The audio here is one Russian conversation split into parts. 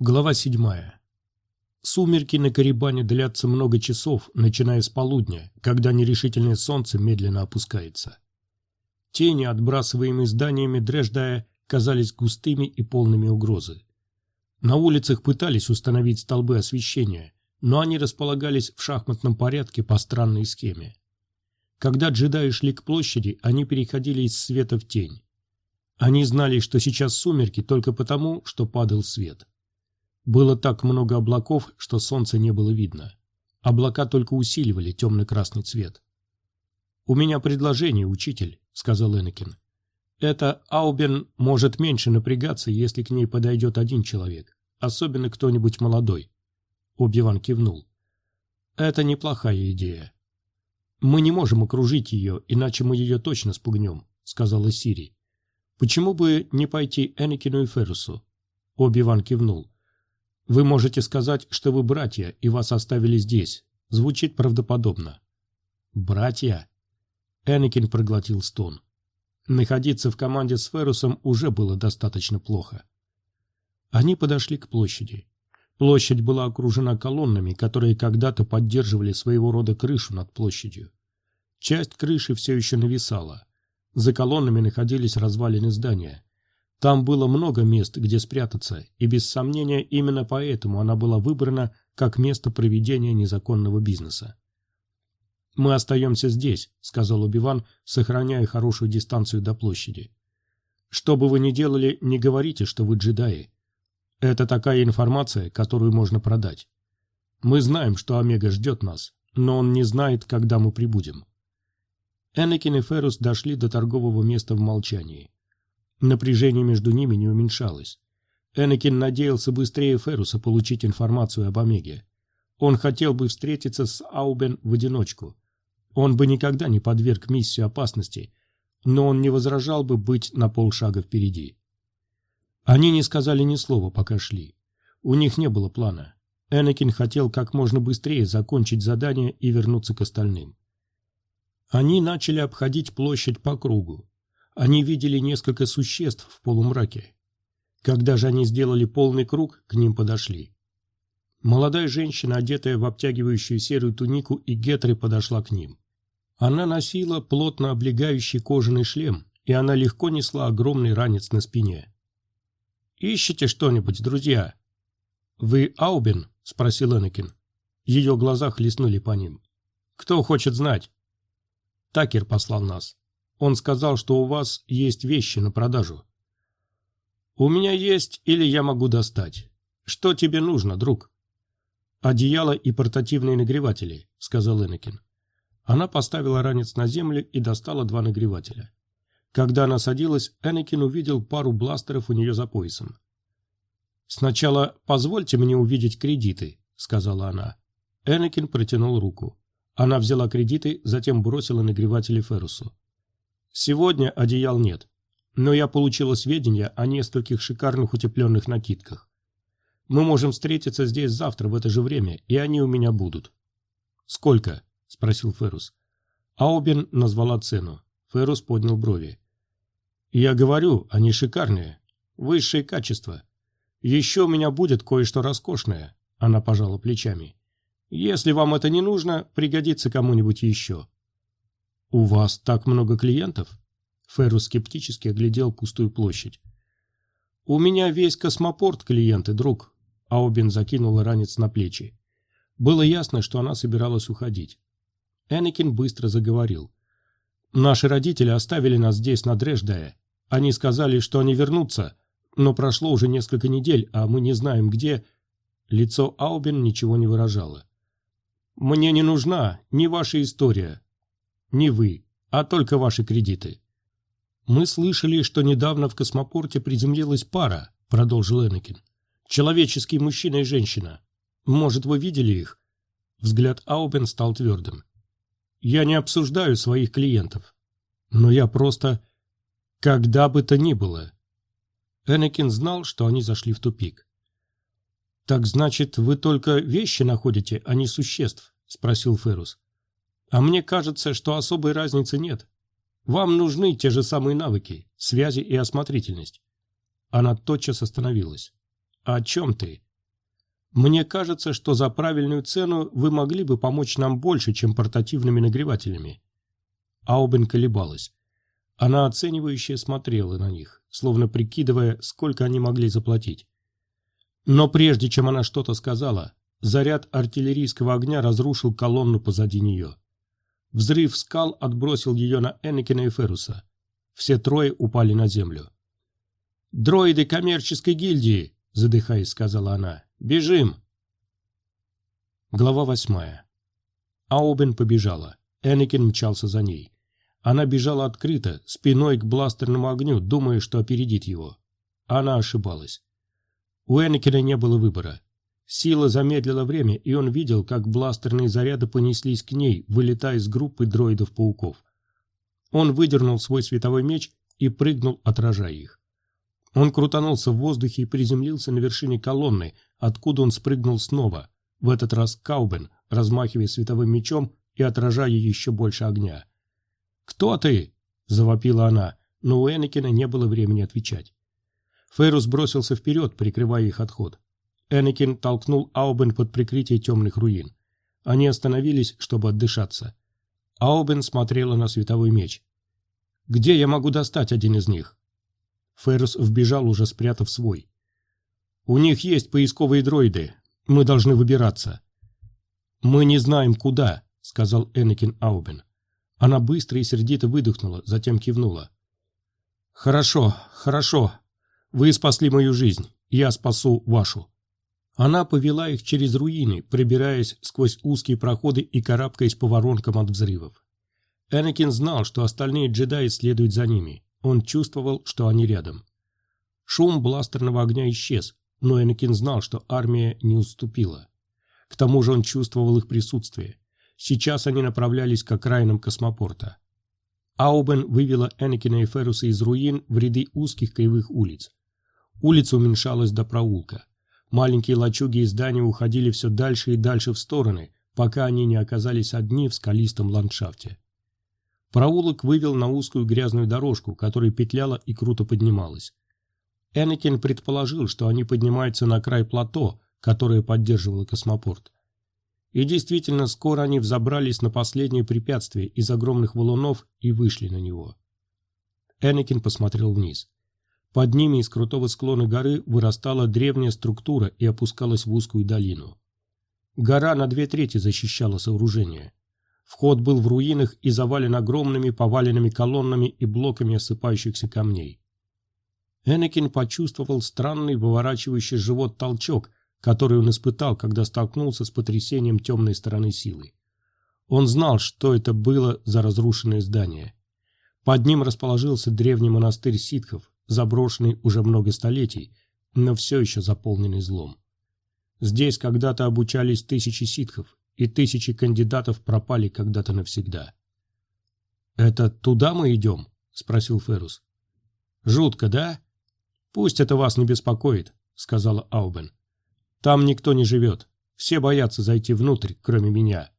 Глава седьмая. Сумерки на Карибане длятся много часов, начиная с полудня, когда нерешительное солнце медленно опускается. Тени, отбрасываемые зданиями Дрэждая, казались густыми и полными угрозы. На улицах пытались установить столбы освещения, но они располагались в шахматном порядке по странной схеме. Когда джедаи шли к площади, они переходили из света в тень. Они знали, что сейчас сумерки только потому, что падал свет. Было так много облаков, что солнца не было видно. Облака только усиливали темно-красный цвет. «У меня предложение, учитель», — сказал Энакин. «Это Аубен может меньше напрягаться, если к ней подойдет один человек, особенно кто-нибудь молодой». Оби-Ван кивнул. «Это неплохая идея. Мы не можем окружить ее, иначе мы ее точно спугнем», — сказала Сири. «Почему бы не пойти Энакину и Феррусу?» Оби-Ван кивнул. «Вы можете сказать, что вы братья, и вас оставили здесь. Звучит правдоподобно». «Братья?» Энакин проглотил стон. Находиться в команде с Феррусом уже было достаточно плохо. Они подошли к площади. Площадь была окружена колоннами, которые когда-то поддерживали своего рода крышу над площадью. Часть крыши все еще нависала. За колоннами находились развалины здания. Там было много мест, где спрятаться, и без сомнения именно поэтому она была выбрана как место проведения незаконного бизнеса. «Мы остаемся здесь», — сказал Убиван, сохраняя хорошую дистанцию до площади. «Что бы вы ни делали, не говорите, что вы джедаи. Это такая информация, которую можно продать. Мы знаем, что Омега ждет нас, но он не знает, когда мы прибудем». Энакин и Феррус дошли до торгового места в молчании. Напряжение между ними не уменьшалось. Энакин надеялся быстрее Ферруса получить информацию об Омеге. Он хотел бы встретиться с Аубен в одиночку. Он бы никогда не подверг миссию опасности, но он не возражал бы быть на полшага впереди. Они не сказали ни слова, пока шли. У них не было плана. Энакин хотел как можно быстрее закончить задание и вернуться к остальным. Они начали обходить площадь по кругу. Они видели несколько существ в полумраке. Когда же они сделали полный круг, к ним подошли. Молодая женщина, одетая в обтягивающую серую тунику и гетры, подошла к ним. Она носила плотно облегающий кожаный шлем, и она легко несла огромный ранец на спине. «Ищете что-нибудь, друзья?» «Вы Аубин?» – спросил Энакин. Ее глаза хлестнули по ним. «Кто хочет знать?» «Такер послал нас. Он сказал, что у вас есть вещи на продажу. У меня есть, или я могу достать. Что тебе нужно, друг? Одеяло и портативные нагреватели, сказал Энакин. Она поставила ранец на землю и достала два нагревателя. Когда она садилась, Энакин увидел пару бластеров у нее за поясом. «Сначала позвольте мне увидеть кредиты», — сказала она. Энакин протянул руку. Она взяла кредиты, затем бросила нагреватели Феррусу. Сегодня одеял нет, но я получила сведения о нескольких шикарных утепленных накидках. Мы можем встретиться здесь завтра в это же время, и они у меня будут. Сколько? спросил Феррус. Аубин назвала цену. Феррус поднял брови. Я говорю, они шикарные. Высшее качество. Еще у меня будет кое-что роскошное. Она пожала плечами. Если вам это не нужно, пригодится кому-нибудь еще. «У вас так много клиентов?» Феррус скептически оглядел пустую площадь. «У меня весь космопорт клиенты, друг», — Аубин закинула ранец на плечи. Было ясно, что она собиралась уходить. Энакин быстро заговорил. «Наши родители оставили нас здесь, на Дрэждае. Они сказали, что они вернутся, но прошло уже несколько недель, а мы не знаем, где...» Лицо Аубин ничего не выражало. «Мне не нужна ни ваша история, не вы, а только ваши кредиты. Мы слышали, что недавно в космопорте приземлилась пара, продолжил Энакин. Человеческий мужчина и женщина. Может, вы видели их? Взгляд Аубен стал твердым. Я не обсуждаю своих клиентов. Но я просто... Когда бы то ни было. Энакин знал, что они зашли в тупик. «Так значит, вы только вещи находите, а не существ?» – спросил Феррус. А мне кажется, что особой разницы нет. Вам нужны те же самые навыки, связи и осмотрительность. Она тотчас остановилась. «О чем ты?» Мне кажется, что за правильную цену вы могли бы помочь нам больше, чем портативными нагревателями». Аубен колебалась. Она оценивающе смотрела на них, словно прикидывая, сколько они могли заплатить. Но прежде чем она что-то сказала, заряд артиллерийского огня разрушил колонну позади нее. Взрыв скал отбросил ее на Энакина и Феруса. Все трое упали на землю. «Дроиды коммерческой гильдии!» – задыхаясь, сказала она. «Бежим!» Глава восьмая. Аубен побежала. Энакин мчался за ней. Она бежала открыто, спиной к бластерному огню, думая, что опередит его. Она ошибалась. У Энакина не было выбора. Сила замедлила время, и он видел, как бластерные заряды понеслись к ней, вылетая из группы дроидов-пауков. Он выдернул свой световой меч и прыгнул, отражая их. Он крутанулся в воздухе и приземлился на вершине колонны, откуда он спрыгнул снова, в этот раз Каубен, размахивая световым мечом и отражая еще больше огня. «Кто ты?» – завопила она, но у Энакина не было времени отвечать. Фейрус бросился вперед, прикрывая их отход. Энакин толкнул Аубен под прикрытие темных руин. Они остановились, чтобы отдышаться. Аубен смотрела на световой меч. «Где я могу достать один из них?» Феррус вбежал, уже спрятав свой. «У них есть поисковые дроиды. Мы должны выбираться». «Мы не знаем, куда», — сказал Энакин Аубен. Она быстро и сердито выдохнула, затем кивнула. «Хорошо, хорошо. Вы спасли мою жизнь. Я спасу вашу». Она повела их через руины, пробираясь сквозь узкие проходы и карабкаясь по воронкам от взрывов. Энакин знал, что остальные джедаи следуют за ними. Он чувствовал, что они рядом. Шум бластерного огня исчез, но Энакин знал, что армия не уступила. К тому же он чувствовал их присутствие. Сейчас они направлялись к окраинам космопорта. Аубен вывела Энакина и Феруса из руин в ряды узких кривых улиц. Улица уменьшалась до проулка. Маленькие лачуги и здания уходили все дальше и дальше в стороны, пока они не оказались одни в скалистом ландшафте. Проулок вывел на узкую грязную дорожку, которая петляла и круто поднималась. Энакин предположил, что они поднимаются на край плато, которое поддерживало космопорт. И действительно, скоро они взобрались на последнее препятствие из огромных валунов и вышли на него. Энакин посмотрел вниз. Под ними из крутого склона горы вырастала древняя структура и опускалась в узкую долину. Гора на две трети защищала сооружение. Вход был в руинах и завален огромными поваленными колоннами и блоками осыпающихся камней. Энакин почувствовал странный выворачивающий живот толчок, который он испытал, когда столкнулся с потрясением темной стороны силы. Он знал, что это было за разрушенное здание. Под ним расположился древний монастырь ситхов, заброшенный уже много столетий, но все еще заполненный злом. Здесь когда-то обучались тысячи ситхов, и тысячи кандидатов пропали когда-то навсегда. «Это туда мы идем?» – спросил Ферус. «Жутко, да? Пусть это вас не беспокоит», – сказала Аубен. Там никто не живет. Все боятся зайти внутрь, кроме меня.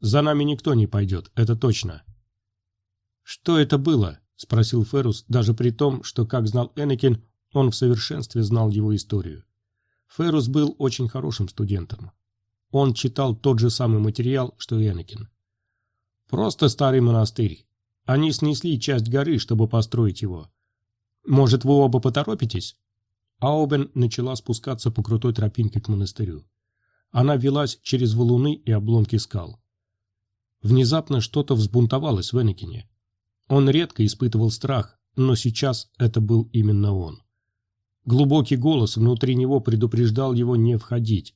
За нами никто не пойдет, это точно. Что это было? Спросил Ферус, даже при том, что, как знал Энакин, он в совершенстве знал его историю. Ферус был очень хорошим студентом. Он читал тот же самый материал, что и Энакин. Просто старый монастырь. Они снесли часть горы, чтобы построить его. Может, вы оба поторопитесь? Аубен начала спускаться по крутой тропинке к монастырю. Она велась через валуны и обломки скал. Внезапно что-то взбунтовалось в Энакине. Он редко испытывал страх, но сейчас это был именно он. Глубокий голос внутри него предупреждал его не входить.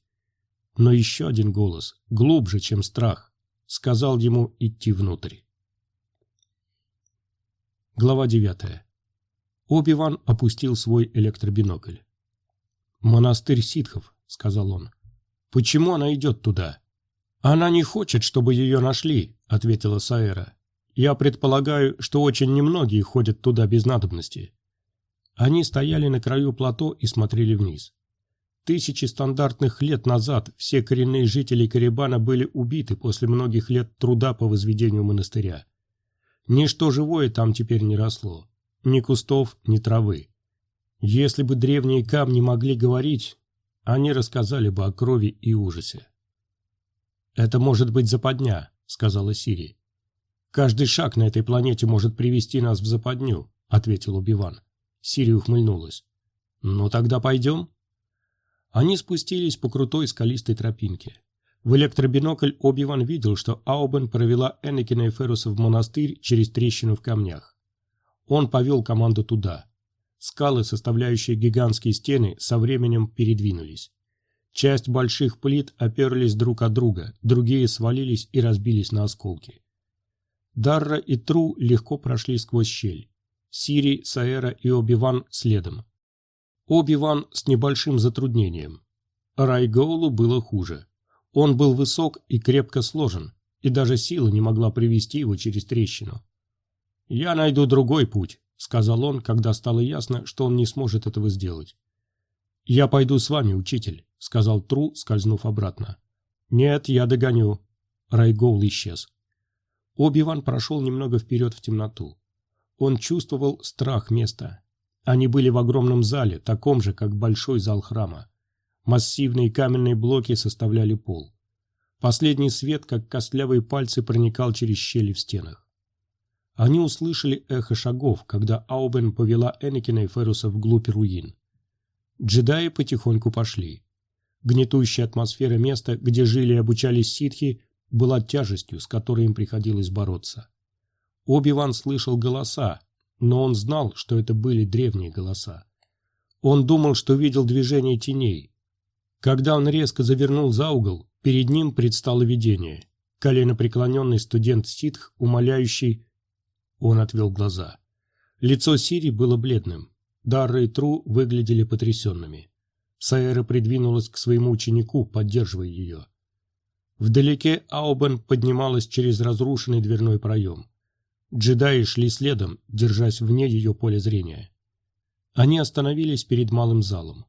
Но еще один голос, глубже, чем страх, сказал ему идти внутрь. Глава девятая. Оби-Ван опустил свой электробинокль. «Монастырь ситхов», — сказал он. «Почему она идет туда?» «Она не хочет, чтобы ее нашли», — ответила Саэра. «Я предполагаю, что очень немногие ходят туда без надобности». Они стояли на краю плато и смотрели вниз. Тысячи стандартных лет назад все коренные жители Карибана были убиты после многих лет труда по возведению монастыря. Ничто живое там теперь не росло ни кустов, ни травы. Если бы древние камни могли говорить, они рассказали бы о крови и ужасе. «Это может быть западня», — сказала Сири. «Каждый шаг на этой планете может привести нас в западню», — ответил Убиван. Сири ухмыльнулась. «Ну тогда пойдем?» Они спустились по крутой скалистой тропинке. В электробинокль Оби-Ван видел, что Аубен провела Энакина и Ферруса в монастырь через трещину в камнях. Он повел команду туда. Скалы, составляющие гигантские стены, со временем передвинулись. Часть больших плит оперлись друг от друга, другие свалились и разбились на осколки. Дарра и Тру легко прошли сквозь щель. Сири, Саэра и Оби-Ван следом. Оби-Ван с небольшим затруднением. Райгоулу было хуже. Он был высок и крепко сложен, и даже сила не могла привести его через трещину. «Я найду другой путь», — сказал он, когда стало ясно, что он не сможет этого сделать. «Я пойду с вами, учитель», — сказал Тру, скользнув обратно. «Нет, я догоню». Райгоул исчез. Оби-Ван прошел немного вперед в темноту. Он чувствовал страх места. Они были в огромном зале, таком же, как большой зал храма. Массивные каменные блоки составляли пол. Последний свет, как костлявые пальцы, проникал через щели в стенах. Они услышали эхо шагов, когда Аубен повела Энакина и Феруса вглубь руин. Джедаи потихоньку пошли. Гнетущая атмосфера места, где жили и обучались ситхи, была тяжестью, с которой им приходилось бороться. Оби-Ван слышал голоса, но он знал, что это были древние голоса. Он думал, что видел движение теней, когда он резко завернул за угол, перед ним предстало видение. Коленопреклоненный студент ситх, умоляющий... Он отвел глаза. Лицо Сири было бледным. Дарра и Тру выглядели потрясенными. Саэра придвинулась к своему ученику, поддерживая ее. Вдалеке Аубен поднималась через разрушенный дверной проем. Джедаи шли следом, держась вне ее поля зрения. Они остановились перед малым залом.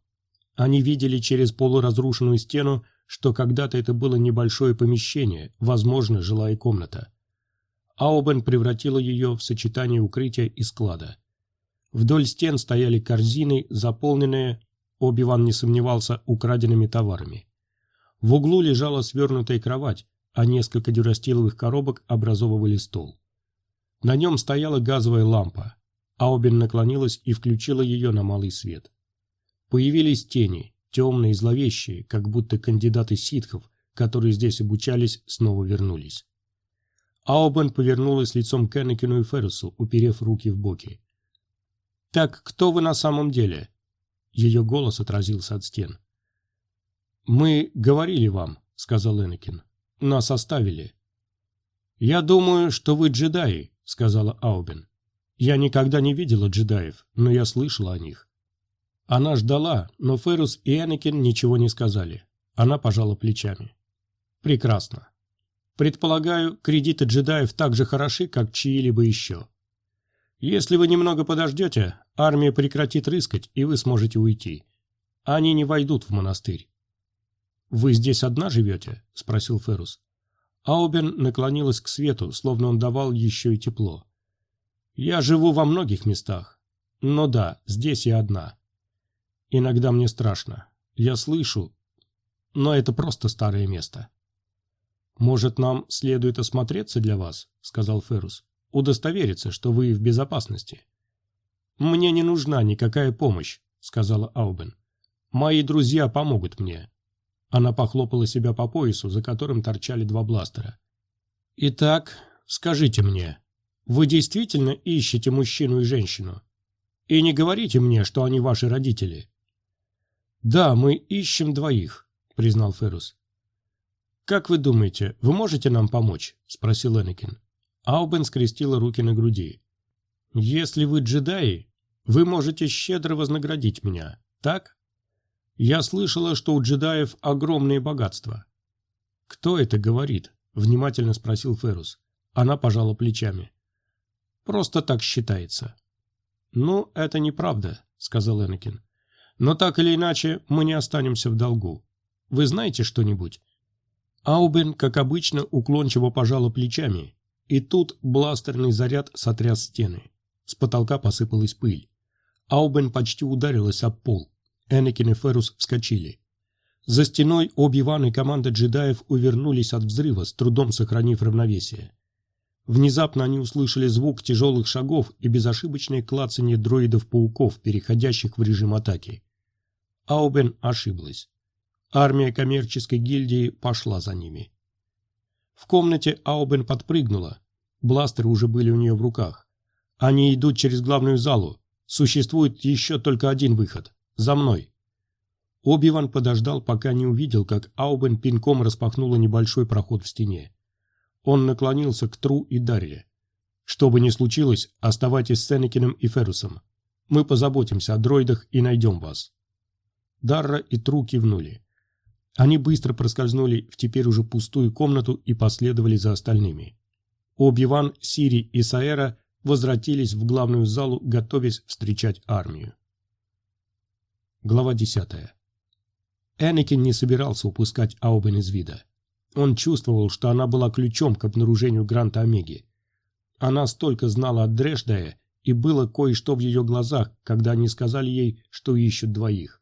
Они видели через полуразрушенную стену, что когда-то это было небольшое помещение, возможно, жилая комната. Аубен превратила ее в сочетание укрытия и склада. Вдоль стен стояли корзины, заполненные, Оби-Ван не сомневался, украденными товарами. В углу лежала свернутая кровать, а несколько дюрастиловых коробок образовывали стол. На нем стояла газовая лампа. Аубен наклонилась и включила ее на малый свет. Появились тени, темные и зловещие, как будто кандидаты ситхов, которые здесь обучались, снова вернулись. Аубен повернулась лицом к Энакину и Феррусу, уперев руки в боки. «Так кто вы на самом деле?» Ее голос отразился от стен. «Мы говорили вам», — сказал Энакин. «Нас оставили». «Я думаю, что вы джедаи», — сказала Аубен. «Я никогда не видела джедаев, но я слышала о них. Она ждала, но Ферус и Энакин ничего не сказали. Она пожала плечами. Прекрасно. Предполагаю, кредиты джедаев так же хороши, как чьи-либо еще. Если вы немного подождете, армия прекратит рыскать, и вы сможете уйти. Они не войдут в монастырь. «Вы здесь одна живете?» – спросил Ферус. Аубен наклонилась к свету, словно он давал еще и тепло. «Я живу во многих местах. Но да, здесь я одна. Иногда мне страшно. Я слышу, но это просто старое место. «Может, нам следует осмотреться для вас?» — сказал Феррус. «Удостовериться, что вы в безопасности». «Мне не нужна никакая помощь», — сказала Аубен. «Мои друзья помогут мне». Она похлопала себя по поясу, за которым торчали два бластера. «Итак, скажите мне, вы действительно ищете мужчину и женщину? И не говорите мне, что они ваши родители. «Да, мы ищем двоих», — признал Феррус. «Как вы думаете, вы можете нам помочь?» — спросил Энакин. Аубен скрестила руки на груди. «Если вы джедаи, вы можете щедро вознаградить меня, так? Я слышала, что у джедаев огромные богатства». «Кто это говорит?» — внимательно спросил Феррус. Она пожала плечами. «Просто так считается». «Ну, это неправда», — сказал Энакин. Но так или иначе, мы не останемся в долгу. Вы знаете что-нибудь?» Аубен, как обычно, уклончиво пожала плечами, и тут бластерный заряд сотряс стены. С потолка посыпалась пыль. Аубен почти ударилась об пол. Энакин и Феррус вскочили. За стеной Оби-Ван и команда джедаев увернулись от взрыва, с трудом сохранив равновесие. Внезапно они услышали звук тяжелых шагов и безошибочное клацанье дроидов-пауков, переходящих в режим атаки. Аубен ошиблась. Армия коммерческой гильдии пошла за ними. В комнате Аубен подпрыгнула. Бластеры уже были у нее в руках. Они идут через главную залу. Существует еще только один выход. За мной. Оби-Ван подождал, пока не увидел, как Аубен пинком распахнула небольшой проход в стене. Он наклонился к Тру и Дарье. «Что бы ни случилось, оставайтесь с Энакином и Феррусом. Мы позаботимся о дроидах и найдем вас». Дарра и Тру кивнули. Они быстро проскользнули в теперь уже пустую комнату и последовали за остальными. Оби-Ван, Сири и Саэра возвратились в главную залу, готовясь встречать армию. Глава 10. Энакин не собирался упускать Аубен из вида. Он чувствовал, что она была ключом к обнаружению Гранта Омеги. Она столько знала от Дрэшдая, и было кое-что в ее глазах, когда они сказали ей, что ищут двоих.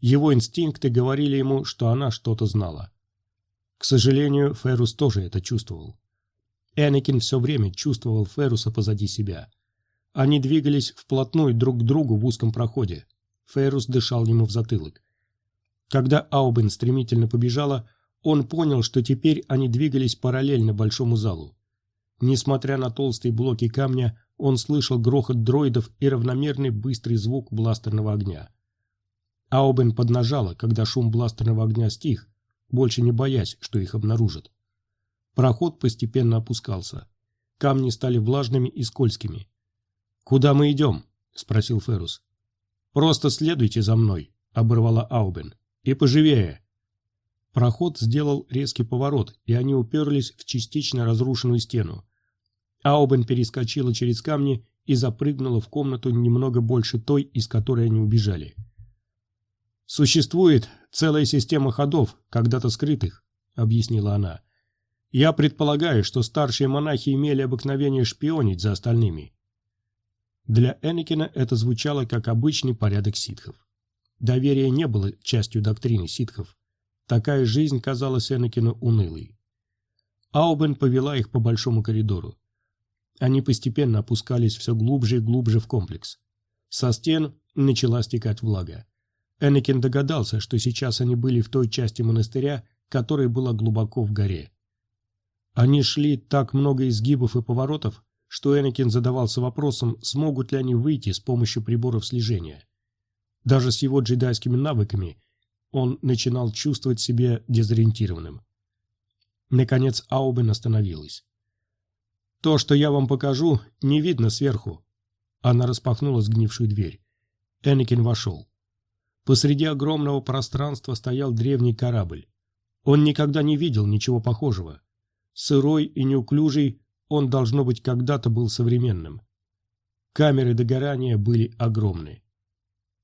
Его инстинкты говорили ему, что она что-то знала. К сожалению, Феррус тоже это чувствовал. Энакин все время чувствовал Ферруса позади себя. Они двигались вплотную друг к другу в узком проходе. Феррус дышал ему в затылок. Когда Аубен стремительно побежала, он понял, что теперь они двигались параллельно большому залу. Несмотря на толстые блоки камня, он слышал грохот дроидов и равномерный быстрый звук бластерного огня. Аубен поднажала, когда шум бластерного огня стих, больше не боясь, что их обнаружат. Проход постепенно опускался. Камни стали влажными и скользкими. «Куда мы идем?» – спросил Феррус. «Просто следуйте за мной», – оборвала Аубен. «И поживее!» Проход сделал резкий поворот, и они уперлись в частично разрушенную стену. Аубен перескочила через камни и запрыгнула в комнату немного больше той, из которой они убежали. «Существует целая система ходов, когда-то скрытых», — объяснила она. «Я предполагаю, что старшие монахи имели обыкновение шпионить за остальными». Для Энакина это звучало как обычный порядок ситхов. Доверие не было частью доктрины ситхов. Такая жизнь казалась Энакину унылой. Аубен повела их по большому коридору. Они постепенно опускались все глубже и глубже в комплекс. Со стен начала стекать влага. Энакин догадался, что сейчас они были в той части монастыря, которая была глубоко в горе. Они шли так много изгибов и поворотов, что Энакин задавался вопросом, смогут ли они выйти с помощью приборов слежения. Даже с его джедайскими навыками он начинал чувствовать себя дезориентированным. Наконец Аубен остановилась. «То, что я вам покажу, не видно сверху». Она распахнула сгнившую дверь. Энакин вошел. Посреди огромного пространства стоял древний корабль. Он никогда не видел ничего похожего. Сырой и неуклюжий, он, должно быть, когда-то был современным. Камеры догорания были огромны.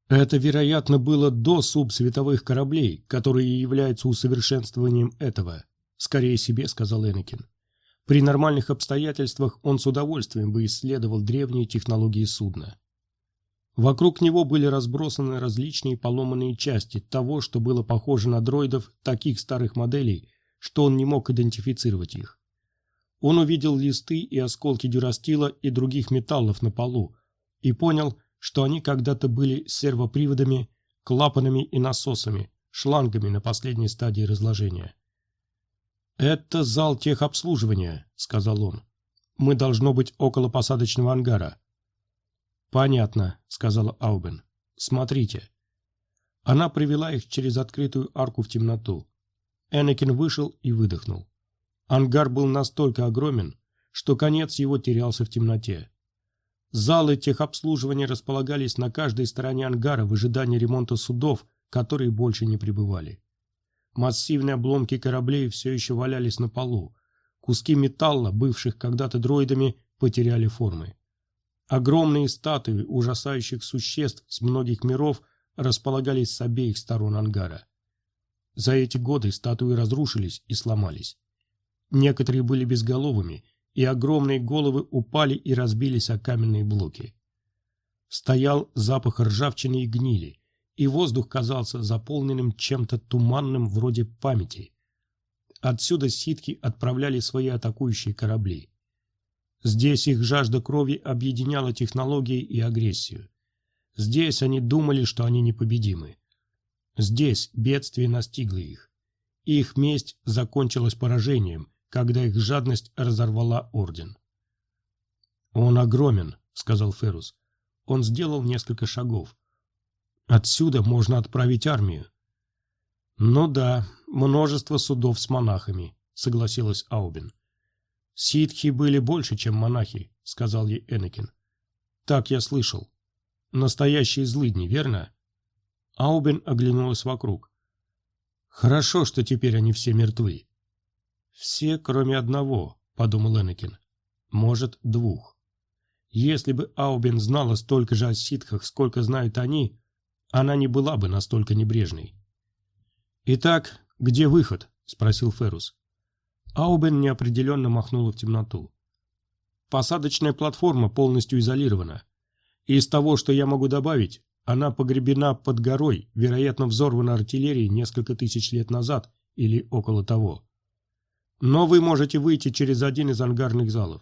Это, вероятно, было до субсветовых кораблей, которые являются усовершенствованием этого. Скорее себе, сказал Энакин. При нормальных обстоятельствах он с удовольствием бы исследовал древние технологии судна. Вокруг него были разбросаны различные поломанные части того, что было похоже на дроидов таких старых моделей, что он не мог идентифицировать их. Он увидел листы и осколки дюрастила и других металлов на полу и понял, что они когда-то были сервоприводами, клапанами и насосами, шлангами на последней стадии разложения. «Это зал техобслуживания», — сказал он. «Мы должно быть около посадочного ангара». «Понятно», — сказала Аубен. «Смотрите». Она привела их через открытую арку в темноту. Энакин вышел и выдохнул. Ангар был настолько огромен, что конец его терялся в темноте. Залы техобслуживания располагались на каждой стороне ангара в ожидании ремонта судов, которые больше не прибывали. Массивные обломки кораблей все еще валялись на полу. Куски металла, бывших когда-то дроидами, потеряли формы. Огромные статуи ужасающих существ с многих миров располагались с обеих сторон ангара. За эти годы статуи разрушились и сломались. Некоторые были безголовыми, и огромные головы упали и разбились о каменные блоки. Стоял запах ржавчины и гнили, и воздух казался заполненным чем-то туманным вроде памяти. Отсюда ситхи отправляли свои атакующие корабли. Здесь их жажда крови объединяла технологии и агрессию. Здесь они думали, что они непобедимы. Здесь бедствие настигло их. Их месть закончилась поражением, когда их жадность разорвала орден. «Он огромен», — сказал Ферус. Он сделал несколько шагов. «Отсюда можно отправить армию». «Ну да, множество судов с монахами», — согласилась Аубин. «Ситхи были больше, чем монахи», — сказал ей Энакин. «Так я слышал. Настоящие злыдни, верно?» Аубин оглянулась вокруг. «Хорошо, что теперь они все мертвы». «Все, кроме одного», — подумал Энакин. «Может, двух». Если бы Аубин знала столько же о ситхах, сколько знают они, она не была бы настолько небрежной. «Итак, где выход?» — спросил Феррус. Аубен неопределенно махнула в темноту. «Посадочная платформа полностью изолирована. Из того, что я могу добавить, она погребена под горой, вероятно, взорвана артиллерией несколько тысяч лет назад или около того. Но вы можете выйти через один из ангарных залов.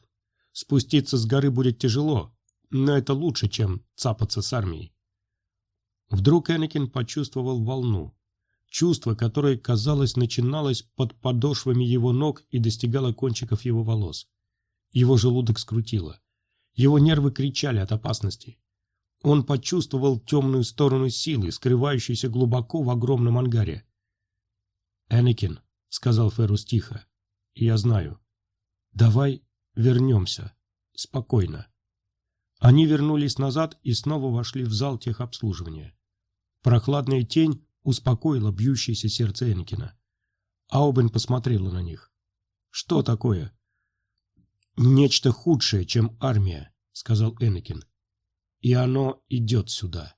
Спуститься с горы будет тяжело, но это лучше, чем цапаться с армией. Вдруг Энакин почувствовал волну. Чувство, которое, казалось, начиналось под подошвами его ног и достигало кончиков его волос. Его желудок скрутило. Его нервы кричали от опасности. Он почувствовал темную сторону силы, скрывающуюся глубоко в огромном ангаре. «Энакин», — сказал Феррус тихо, — «я знаю. Давай Вернемся. Спокойно. Они вернулись назад и снова вошли в зал техобслуживания. Прохладная тень успокоила бьющееся сердце Энкина. Аубен посмотрела на них. «Что такое?» «Нечто худшее, чем армия», — сказал Энакин. «И оно идет сюда».